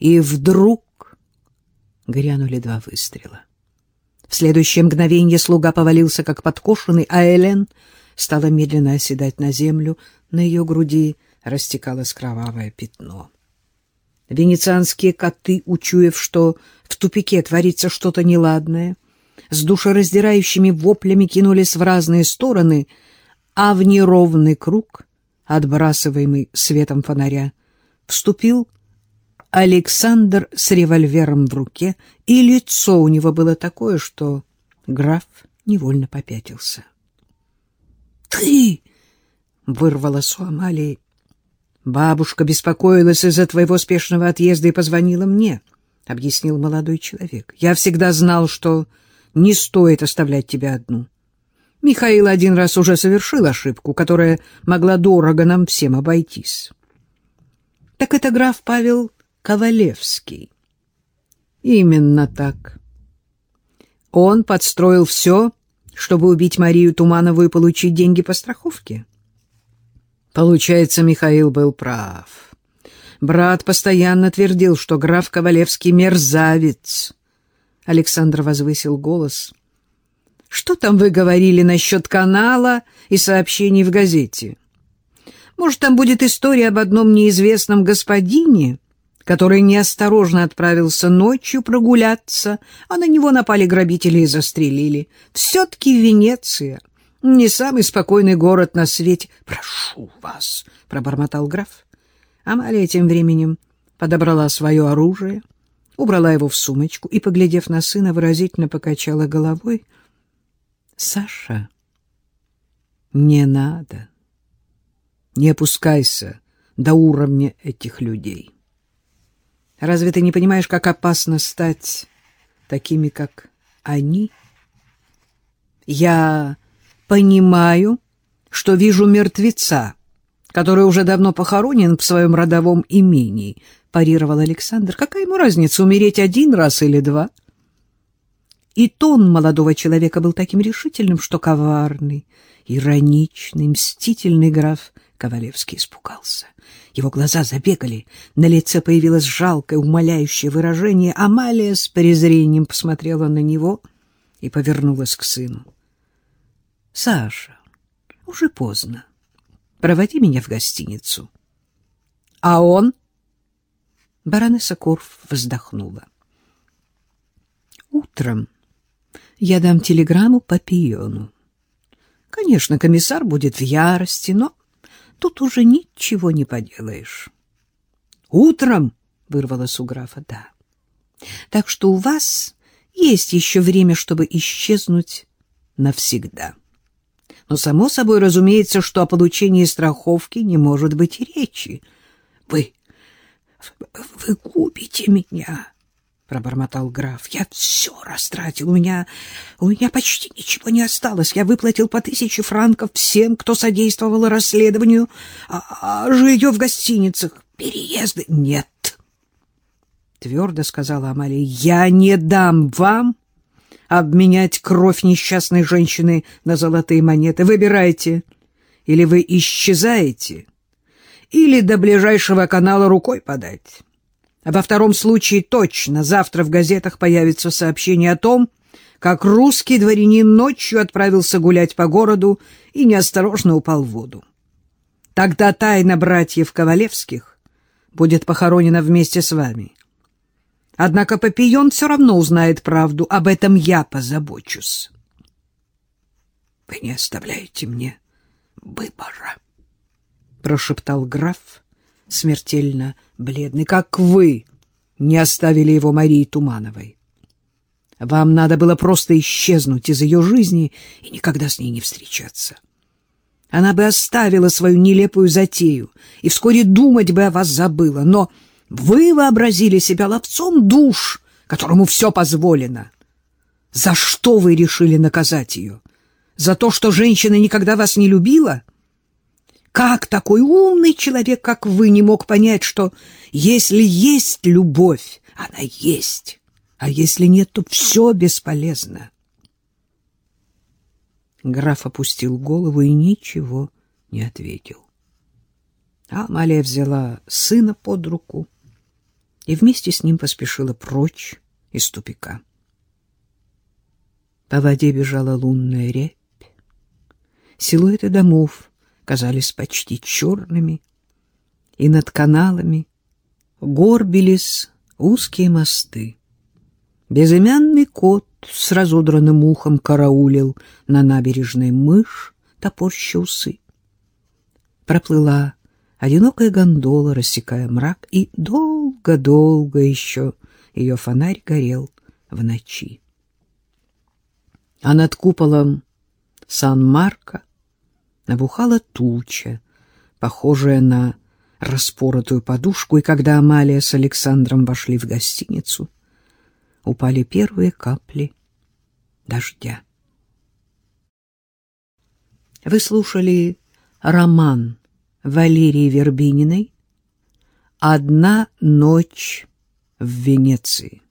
И вдруг грянули два выстрела. В следующее мгновение слуга повалился, как подкошенный, а Элен стала медленно оседать на землю. На ее груди растекалось кровавое пятно. Венецианские коты, учуяв, что в тупике творится что-то неладное, с душераздирающими воплями кинулись в разные стороны, а в неровный круг, отбрасываемый светом фонаря, вступил Александр с револьвером в руке, и лицо у него было такое, что граф невольно попятился. «Ты!» — вырвалась у Амалии. «Бабушка беспокоилась из-за твоего спешного отъезда и позвонила мне», — объяснил молодой человек. «Я всегда знал, что не стоит оставлять тебя одну. Михаил один раз уже совершил ошибку, которая могла дорого нам всем обойтись». «Так это граф Павел Ковалевский». «Именно так. Он подстроил все, чтобы убить Марию Туманову и получить деньги по страховке». Получается, Михаил был прав. Брат постоянно твердил, что граф Ковалевский мерзавец. Александр возвысил голос. Что там вы говорили насчет канала и сообщений в газете? Может, там будет история об одном неизвестном господине, который неосторожно отправился ночью прогуляться, а на него напали грабители и застрелили. Все-таки Венеция не самый спокойный город на свете. Прошу вас, пробормотал граф. Амалия тем временем подобрала свое оружие, убрала его в сумочку и, поглядев на сына, выразительно покачала головой. Саша, не надо. Не опускайся до уровня этих людей. Разве ты не понимаешь, как опасно стать такими, как они? Я понимаю, что вижу мертвеца, который уже давно похоронен в своем родовом имении, — парировал Александр. Какая ему разница, умереть один раз или два? И тон молодого человека был таким решительным, что коварный, ироничный, мстительный граф Ковалевский испугался. Его глаза забегали, на лице появилось жалкое, умоляющее выражение. Амалия с презрением посмотрела на него и повернулась к сыну. — Саша, уже поздно. Проводи меня в гостиницу. — А он? Баронесса Корф вздохнула. — Утром я дам телеграмму Папиону. Конечно, комиссар будет в ярости, но тут уже ничего не поделаешь. — Утром? — вырвалось у графа. — Да. Так что у вас есть еще время, чтобы исчезнуть навсегда. — но, само собой, разумеется, что о получении страховки не может быть речи. — Вы... вы губите меня, — пробормотал граф. — Я все растратил. У меня... у меня почти ничего не осталось. Я выплатил по тысяче франков всем, кто содействовал расследованию, а, а жилье в гостиницах, переезды... Нет, — твердо сказала Амалия, — я не дам вам обменять кровь несчастной женщины на золотые монеты. Выбирайте. Или вы исчезаете, или до ближайшего канала рукой подать. Во втором случае точно завтра в газетах появится сообщение о том, как русский дворянин ночью отправился гулять по городу и неосторожно упал в воду. Тогда тайна братьев Ковалевских будет похоронена вместе с вами. Однако Папион все равно узнает правду. Об этом я позабочусь. — Вы не оставляете мне выбора, — прошептал граф, смертельно бледный, как вы не оставили его Марии Тумановой. Вам надо было просто исчезнуть из ее жизни и никогда с ней не встречаться. Она бы оставила свою нелепую затею и вскоре думать бы о вас забыла, но... Вы вообразили себя ловцом душ, которому все позволено. За что вы решили наказать ее? За то, что женщина никогда вас не любила? Как такой умный человек, как вы, не мог понять, что если есть любовь, она есть, а если нет, то все бесполезно? Граф опустил голову и ничего не ответил. Амалия взяла сына под руку и вместе с ним поспешила прочь из тупика. По воде бежала лунная рябь. Силуэты домов казались почти черными, и над каналами горбились узкие мосты. Безымянный кот с разодранным ухом караулил на набережной мышь, топорща усы. Проплыла одинокая гондола, рассекая мрак, и долго-долго еще ее фонарь горел в ночи. А над куполом Сан-Марко набухала туча, похожая на распоротую подушку, и когда Амалия с Александром вошли в гостиницу, упали первые капли дождя. Вы слушали роман Валерии Вербининой «Одна ночь в Венеции».